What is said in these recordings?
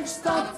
de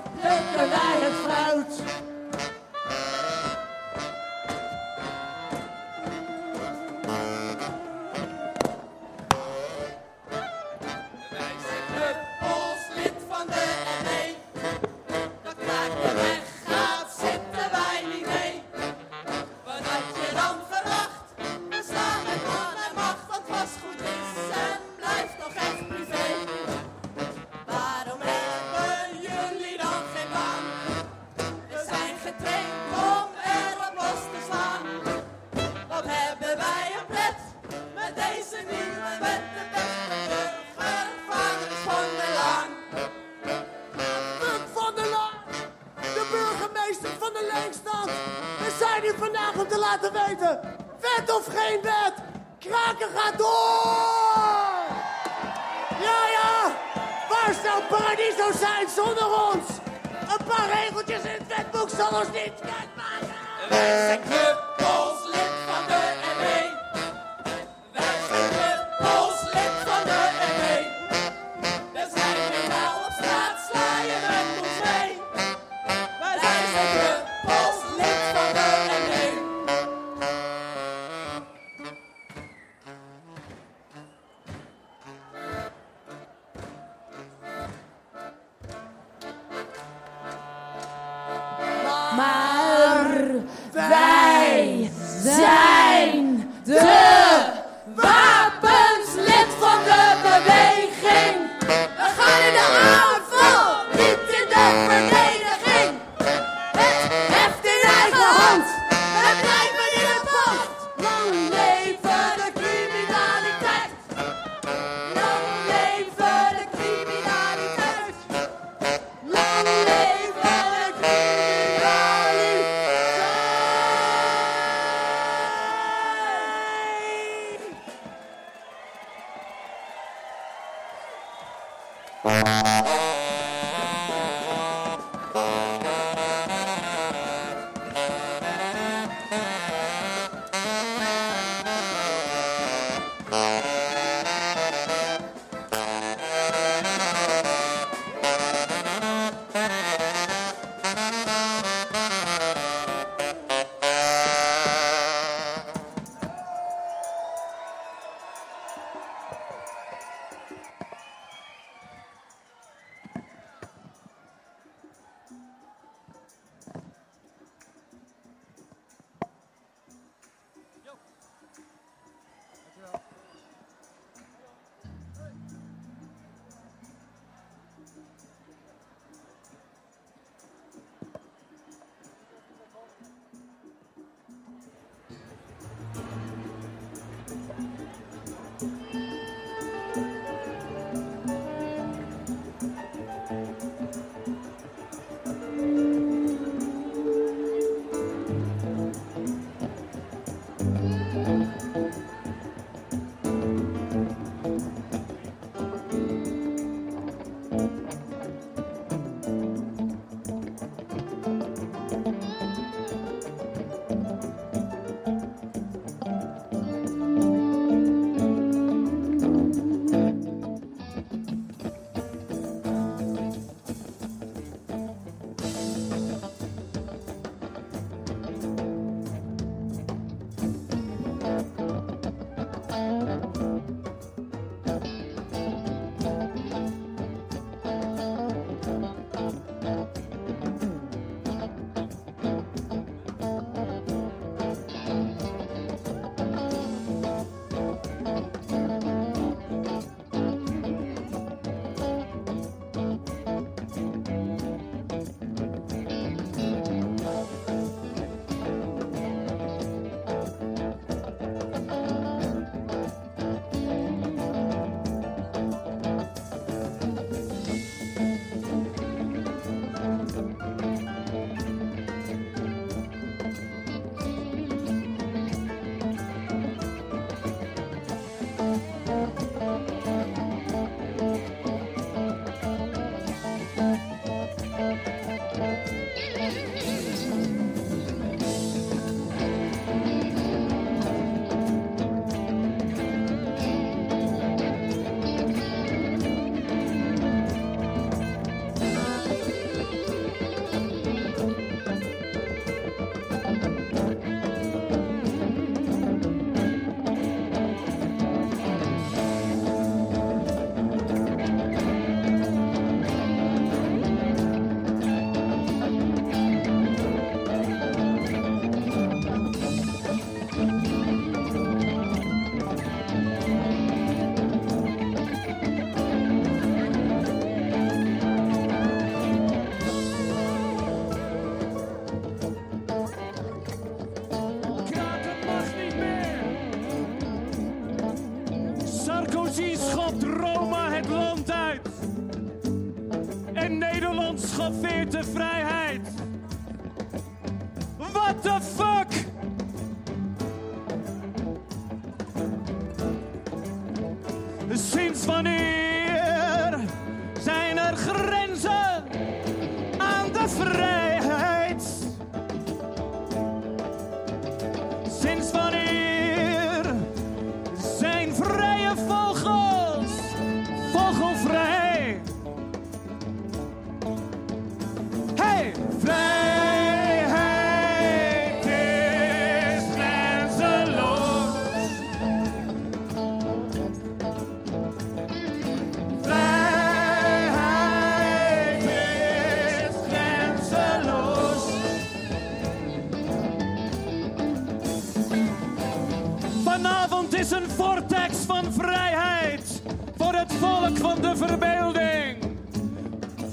volk van de verbeelding.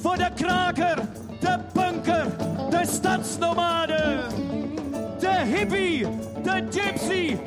Voor de kraker, de punker, de stadsnomade, de hippie, de gypsy,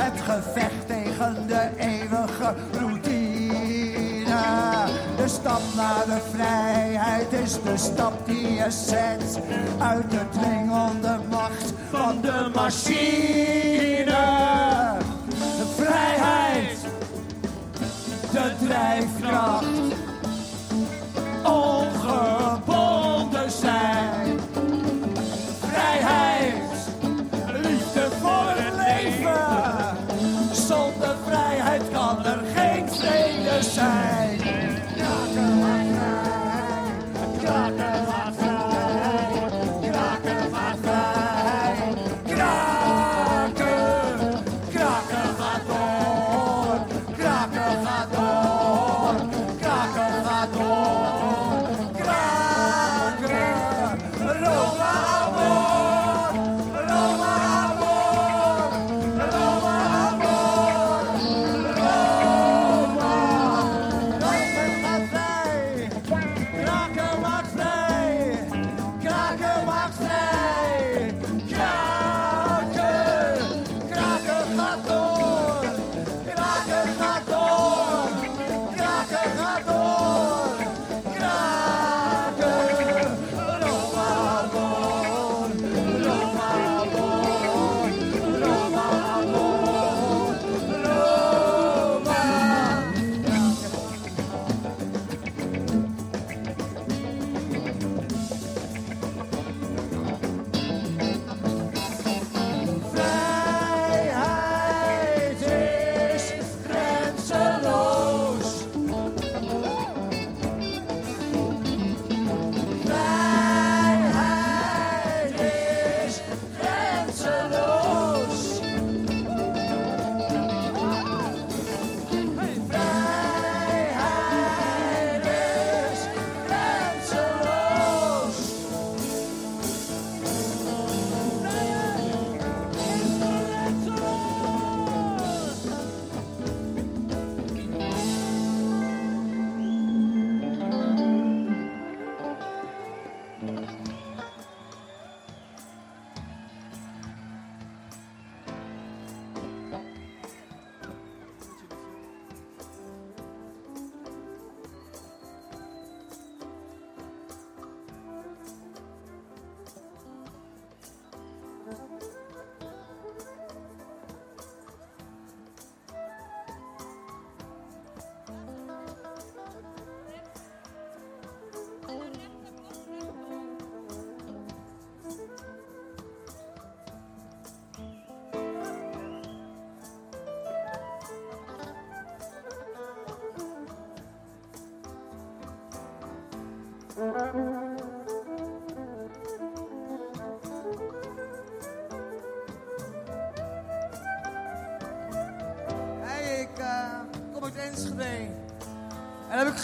Het gevecht tegen de eeuwige routine. De stap naar de vrijheid is de stap die je zet. Uit de dwingende macht van de machine. De vrijheid, de drijfkracht.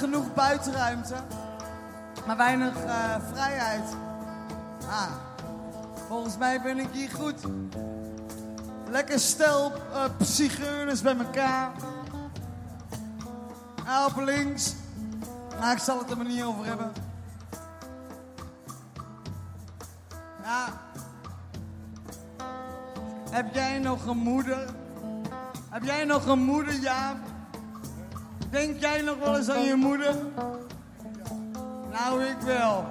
Genoeg buitenruimte, maar weinig eh, vrijheid. Ah, volgens mij ben ik hier goed. Lekker stel uh, zigeuners bij elkaar. Links. Nou, ik zal het er maar niet over hebben. Ja. Heb jij nog een moeder? Heb jij nog een moeder, ja? Denk jij nog wel eens aan je moeder? Nou, ik wel.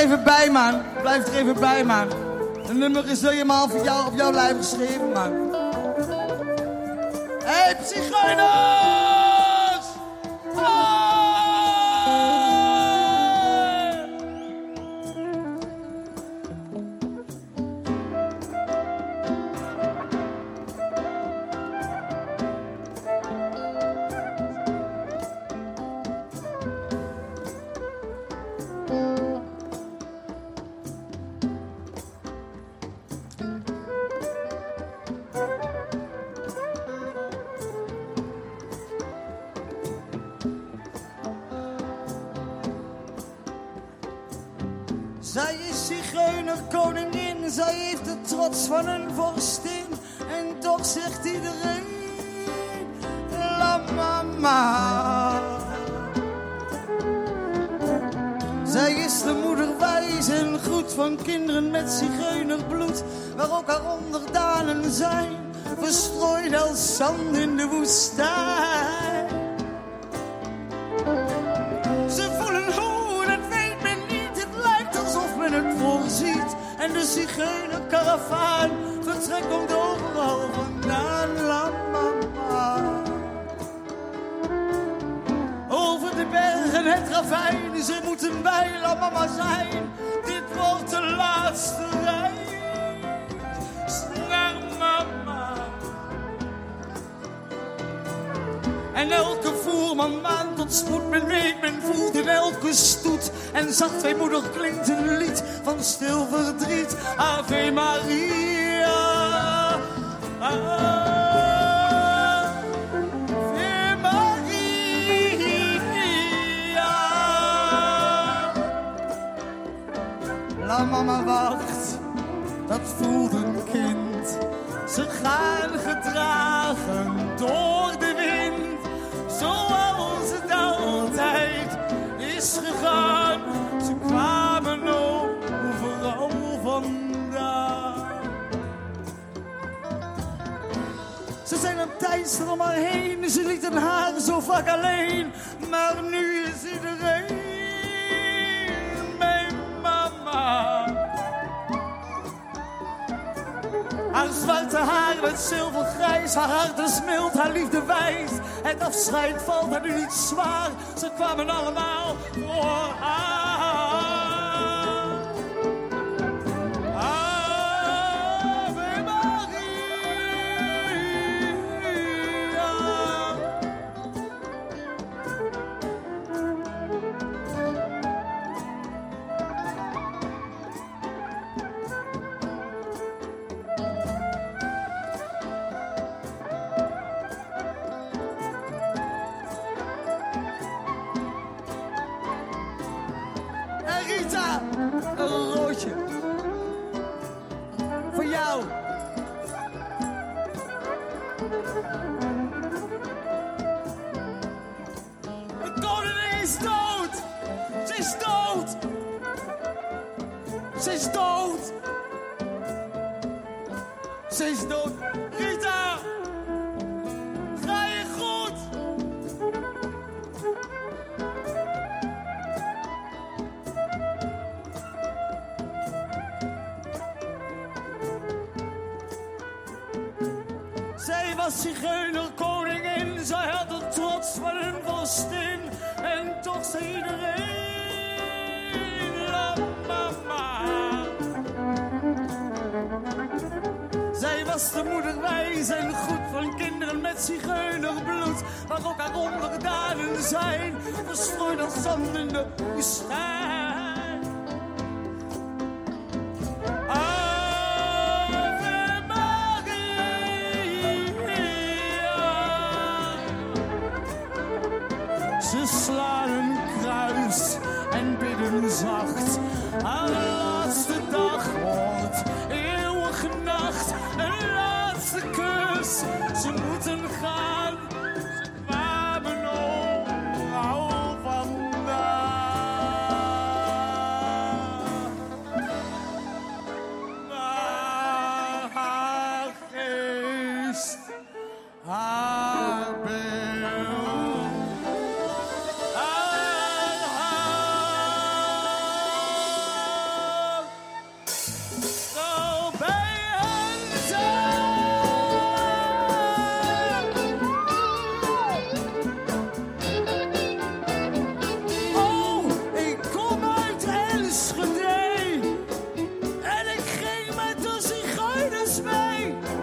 Even bij, man. Blijf er even bij, man. De nummer is helemaal voor jou op jouw lijf geschreven, man. Hey, zigeuners! Trots van een vorstin. En toch zegt iedereen, la mama. Zij is de moeder wijs en goed van kinderen met zigeunerbloed. Waar ook haar onderdanen zijn, verstrooid als zand in de woestijn. Komt overal vandaan. La mama. Over de bergen het ravijn. Ze moeten bij La mama zijn. En zacht weemoedig klinkt een lied van stil verdriet. Ave Maria. Maria. La mama wacht, dat voelt een kind. Ze gaan gedragen door de Ze kwamen overal vandaan. Ze zijn een tijdster om haar heen, ze lieten haar zo vaak alleen. Maar nu is iedereen mijn mama. Haar zwarte haar werd zilvergrijs, haar hart is mild, haar liefde wijs. Het afscheid valt haar nu niet zwaar, ze kwamen allemaal voor haar. zigeunerkoningin. zij had een trots van een vorstin en toch zei iedereen: La mama. Zij was de moeder wijs en goed van kinderen met zigeunerbloed. Maar ook haar onderdanen zijn verstrooid als zand in de woestijn. you.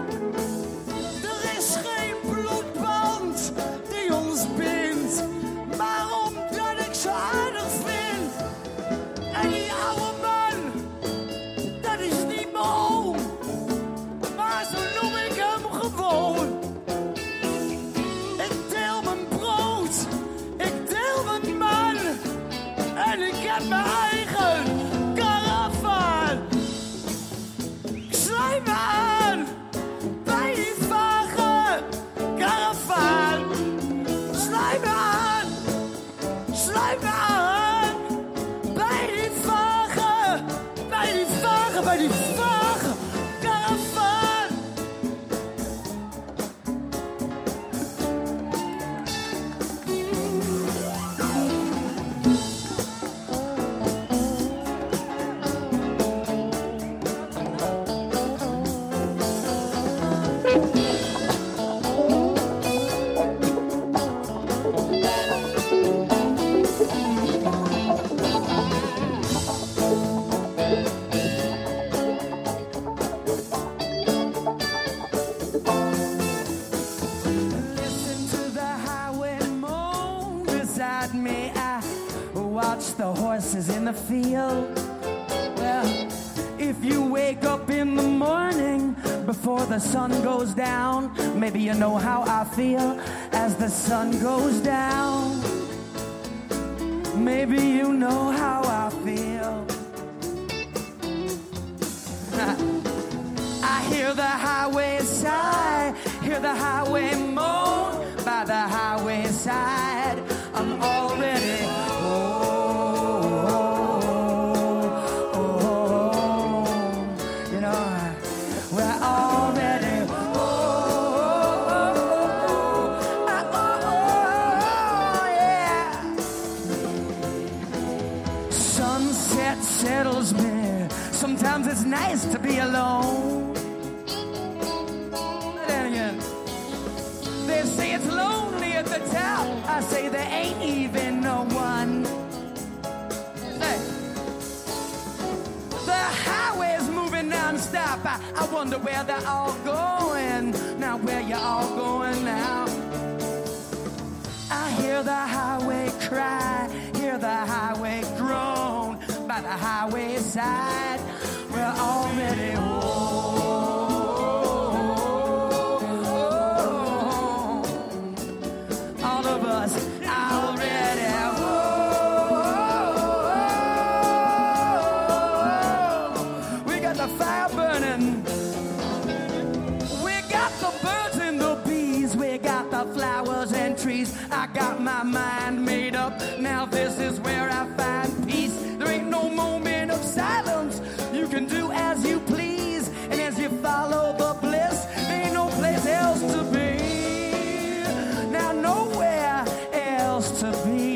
sun goes down. Maybe you know how I feel as the sun goes down. Maybe you know how I feel. I hear the highway sigh, hear the highway moan. cry, hear the highway groan by the highway side. We're already old. to be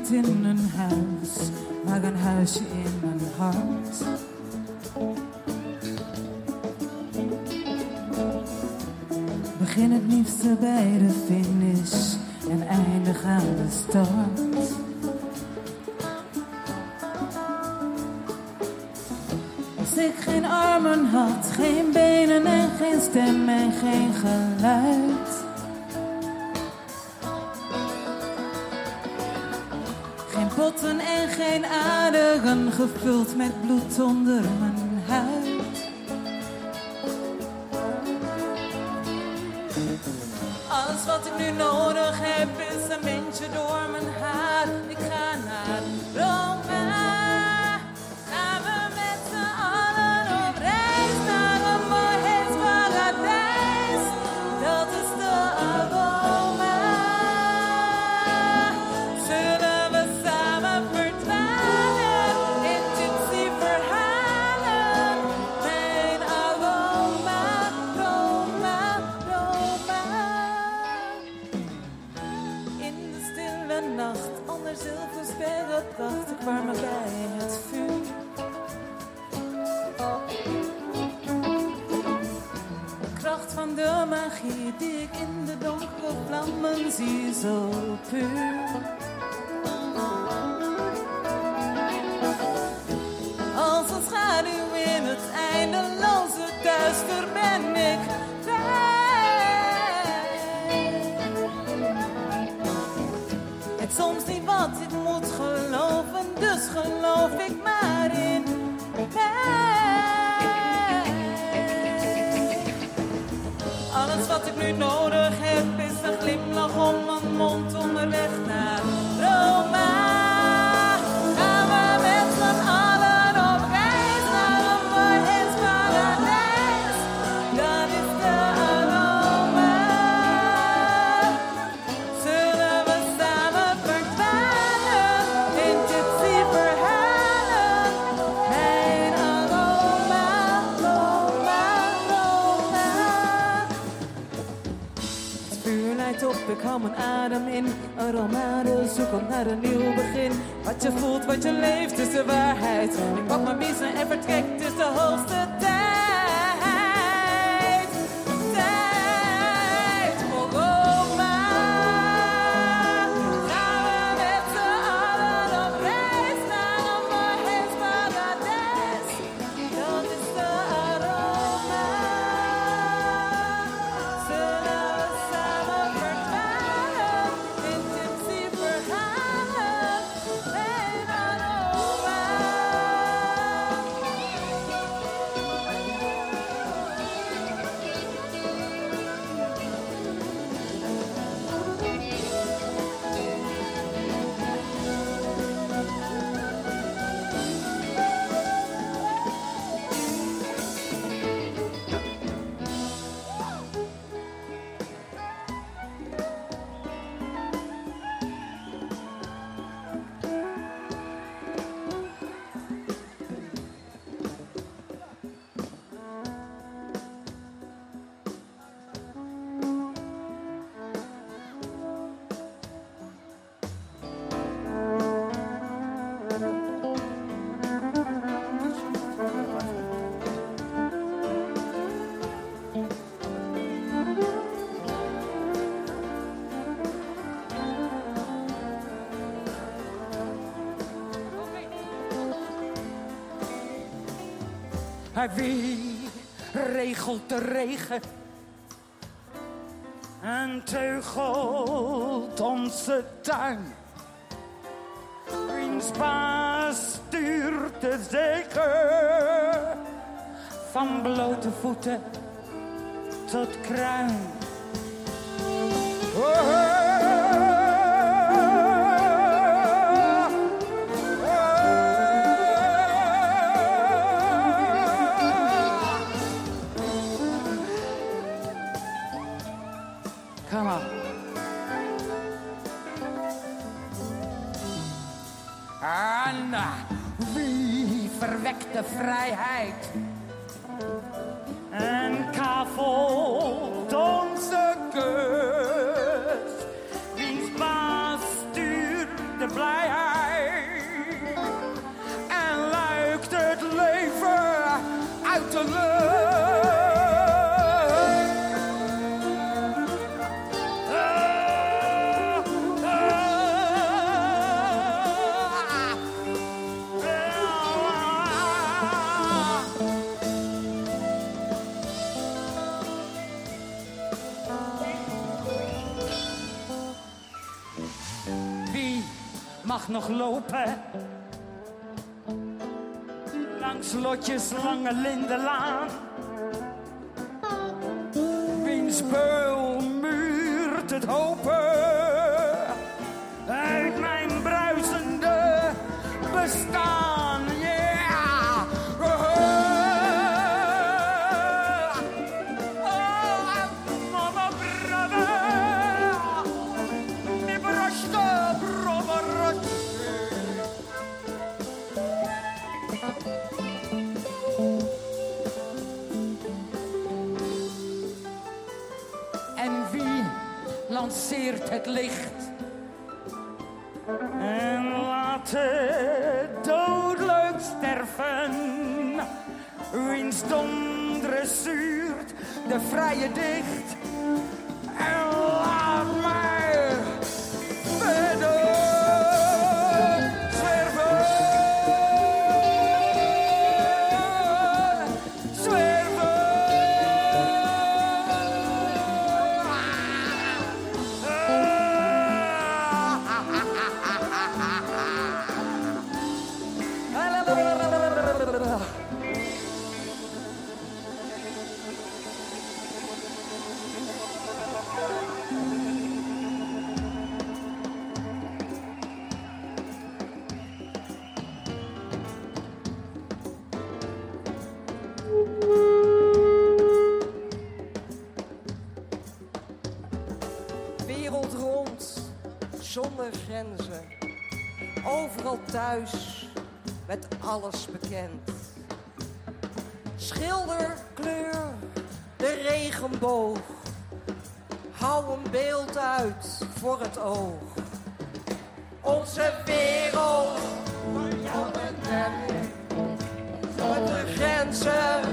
niet in een huis, maar een huisje in mijn hart. Begin het liefste bij de finish en eindig aan de start. Als ik geen armen had, geen benen en geen stem en geen geluid. gevuld met bloed onder mijn huid. Alles wat ik nu nodig heb nu nodig heb, is de glimlach om in. Een romade zoeken naar een nieuw begin. Wat je voelt, wat je leeft, is de waarheid. Ik pak mijn mis en vertrek, het is de hoogste Wie regelt de regen en teugelt onze tuin? Wiens baas stuurt de zeker van blote voeten tot kruin? slotjes Lange Lindelaan. your day. thuis met alles bekend. Schilderkleur, de regenboog. Hou een beeld uit voor het oog. Onze wereld voor jou en mij. Zonder grenzen.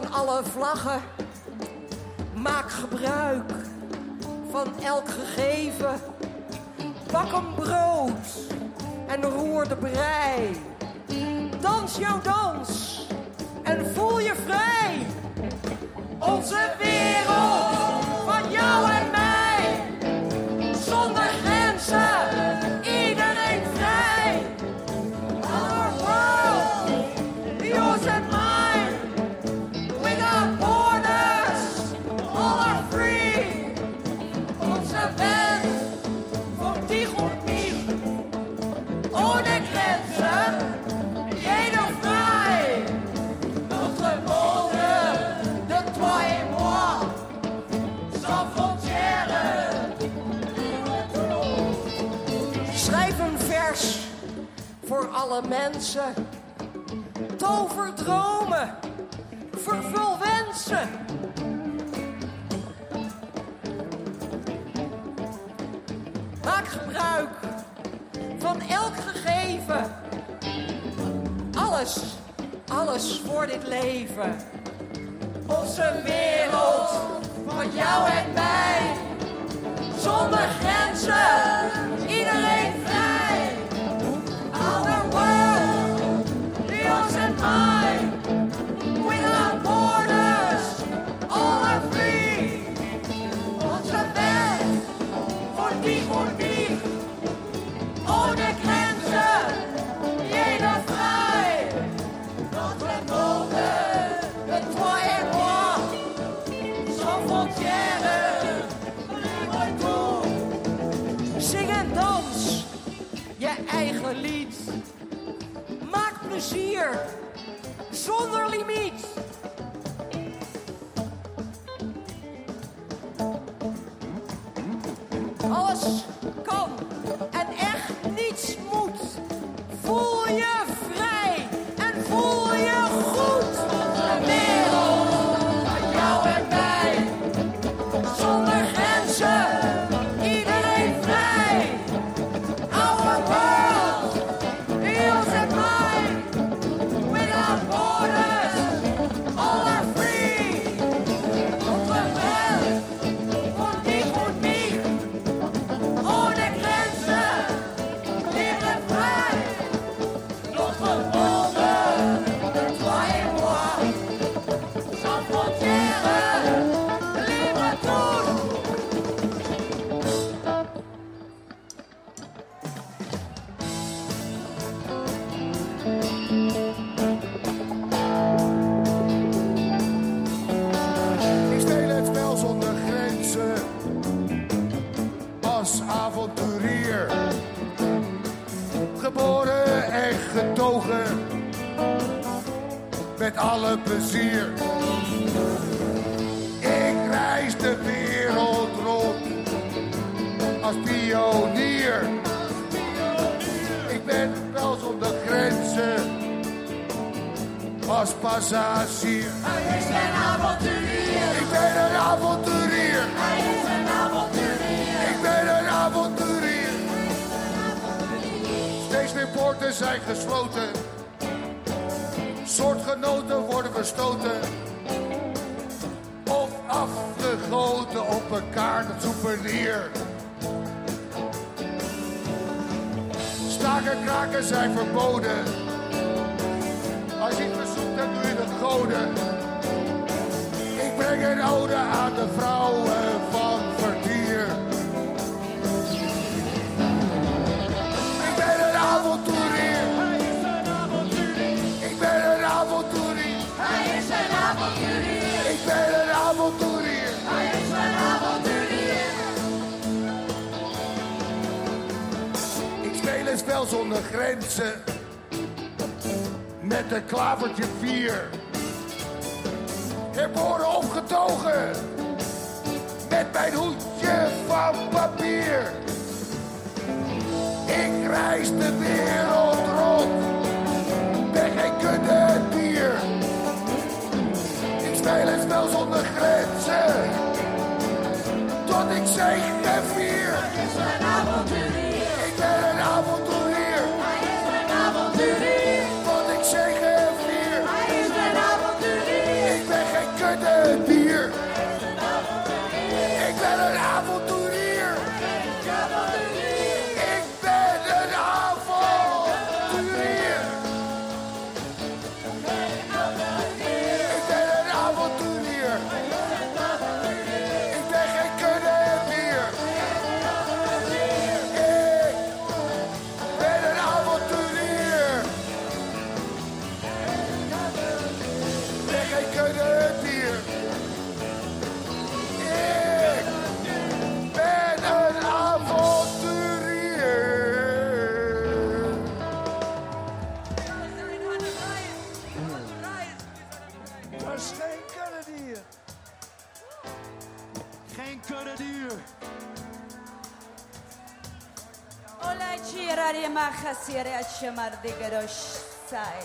van alle vlaggen. Maak gebruik van elk gegeven. Bak een brood en roer de brei. Dans jouw dans en voel je vrij. Onze wereld. alle mensen. Tover dromen, vervul wensen. Maak gebruik van elk gegeven. Alles, alles voor dit leven. Onze wereld van jou en mij. Zonder grenzen. Maak plezier zonder limiet. Als passagier. Hij is een avonturier. Ik ben een avonturier. Hij is een avonturier. Ik ben een avonturier. Steeds meer poorten zijn gesloten. Soortgenoten worden verstoten. Of afgegoten op elkaar, dat souvenir. Staken kraken zijn verboden. Als je het verzoekt, dan doe je de goden. Ik breng een ode aan de vrouwen van vertier. Ik ben een avonturier. Ik ben een avonturier. Hij is een avonturier. Ik ben een avonturier. Hij is een avonturier. Ik speel een spel zonder grenzen. Met een klavertje vier. Herboren opgetogen. Met mijn hoedje van papier. Ik reis de wereld rond. Ben geen kudde dier. Ik speel een spel zonder grenzen. Tot ik zeg en vier. Hij is een avonturier. Ik ben een avonturier. Sireache Mardigarosh Sai.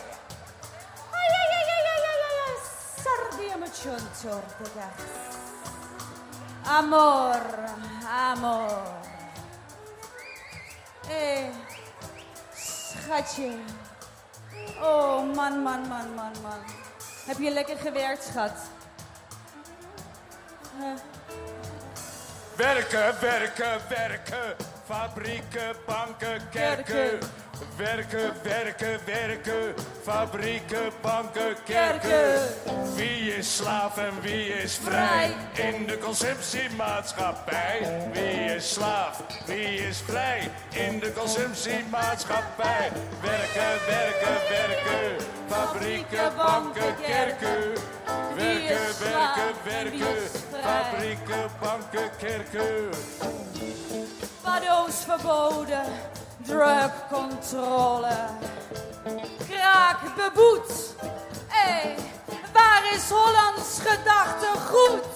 Ay, ay, ay, ay, ay, ay, ay, ay, sardiamo chonchor. Amor, amor. Eh, schatje. Oh, man, man, man, man, man. Heb je lekker gewerkt, schat? Werken, werken, werken. Fabrieken, banken, kerken. kerken. Werken, werken, werken. Fabrieken, banken, kerken. Wie is slaaf en wie is vrij? In de consumptiemaatschappij. Wie is slaaf, wie is vrij? In de consumptiemaatschappij. Werken, werken, werken. Fabrieken, banken, kerken. Werken, werken, werken. Fabrieken, banken, kerken. Paddo's verboden, drugcontrole. Kraak beboet. Hé, waar is Hollands gedachtegoed?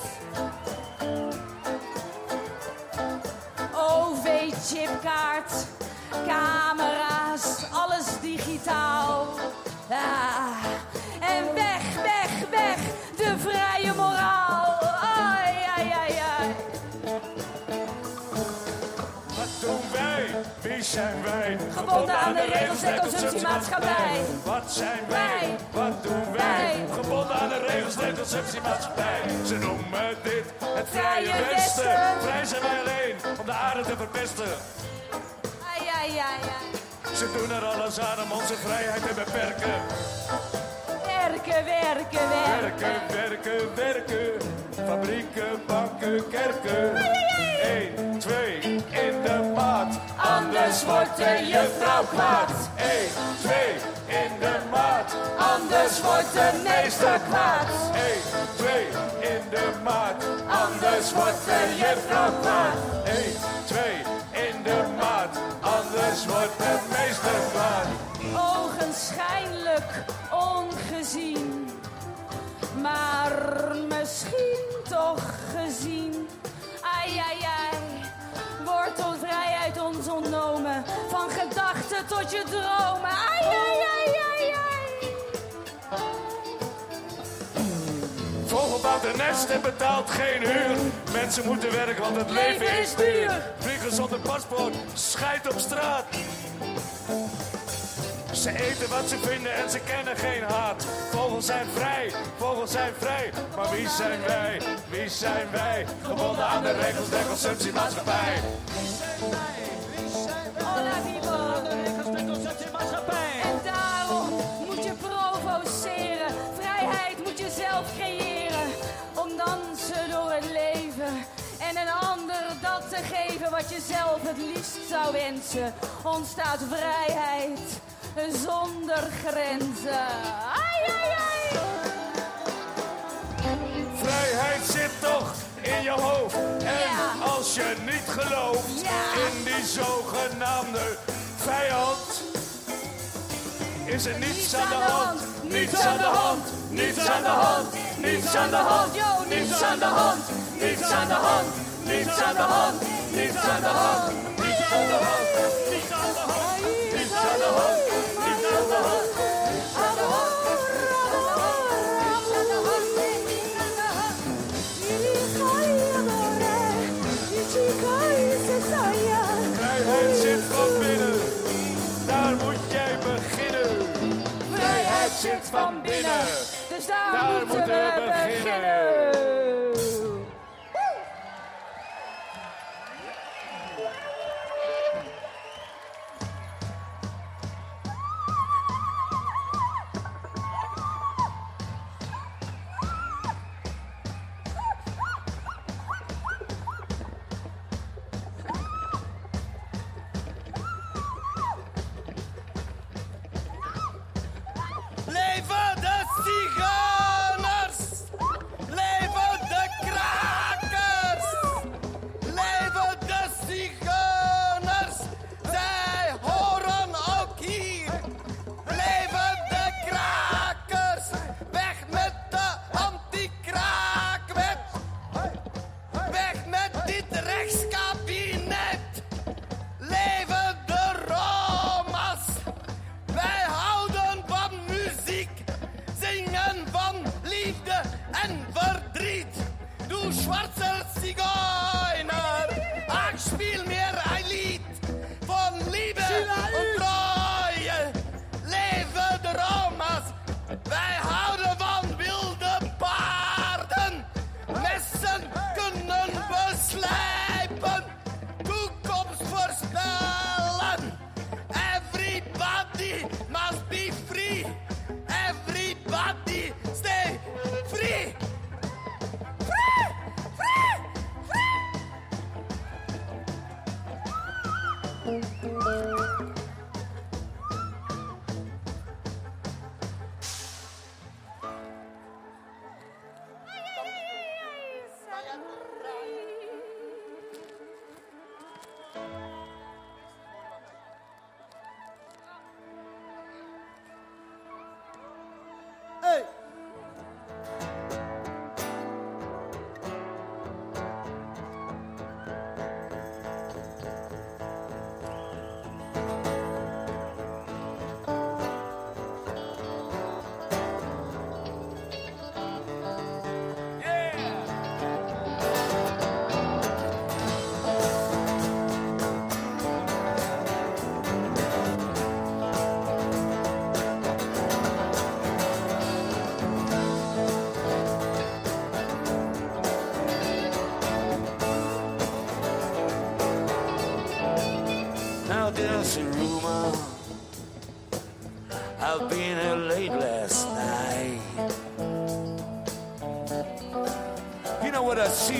OV-chipkaart, camera's, alles digitaal. Ah, en weg, weg, weg, de vrije zijn wij? Gebonden aan de regels der consumptiemaatschappij. Wat zijn wij? Wat doen wij? Gebonden aan de regels der consumptiemaatschappij. Ze noemen dit het vrije westen. Vrij zijn wij alleen om de aarde te verpesten. Ai, ai, ai, ai. Ze doen er alles aan om onze vrijheid te beperken. Werken, werken, werken. Werken, werken, werken. Fabrieken, banken, kerken. 1, 2, in de maat. Anders wordt de juffrouw kwaad. 1, 2, in de maat. Anders wordt de meester kwaad. 1, 2, in de maat. Anders wordt de juffrouw kwaad. 1, 2, in de maat. Anders wordt de meester kwaad. Ogenschijnlijk ongezien. Maar misschien toch gezien. Ai, ai, ai. Wordt ons vrijheid ons ontnomen. Van gedachten tot je dromen. Ai, ai, ai, ai, ai. Vogel bouwt een nest en betaalt geen huur. Mensen moeten werken, want het leven is duur. Vliegen zonder paspoort, scheid op straat. Ze eten wat ze vinden en ze kennen geen haat. Vogels zijn vrij, vogels zijn vrij. Maar wie zijn wij? Wie zijn wij? Gebonden aan de regels der consumptiemaatschappij. Hola, people. En daarom moet je provoceren. Vrijheid moet je zelf creëren. Om dansen door het leven. En een ander dat te geven wat je zelf het liefst zou wensen. Ontstaat vrijheid zonder grenzen. Ai, ai, ai. Vrijheid zit toch in je hoofd. En Ja. als je niet gelooft Ja. in die zogenaamde vijand, is er niets aan de hand. Niets aan de hand, niets aan de hand, niets aan de hand, niets aan de hand, niets aan de hand, niets aan de hand, niets aan de hand, niets aan de hand, niets aan de hand, Vrijheid zit van binnen, daar moet jij beginnen, vrijheid zit van binnen, dus daar moet je beginnen.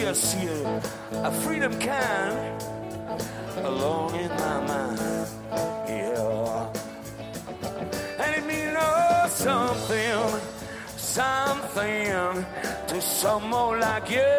yes, yeah. A freedom kind along in my mind, yeah. And it means oh, something, something to someone like you.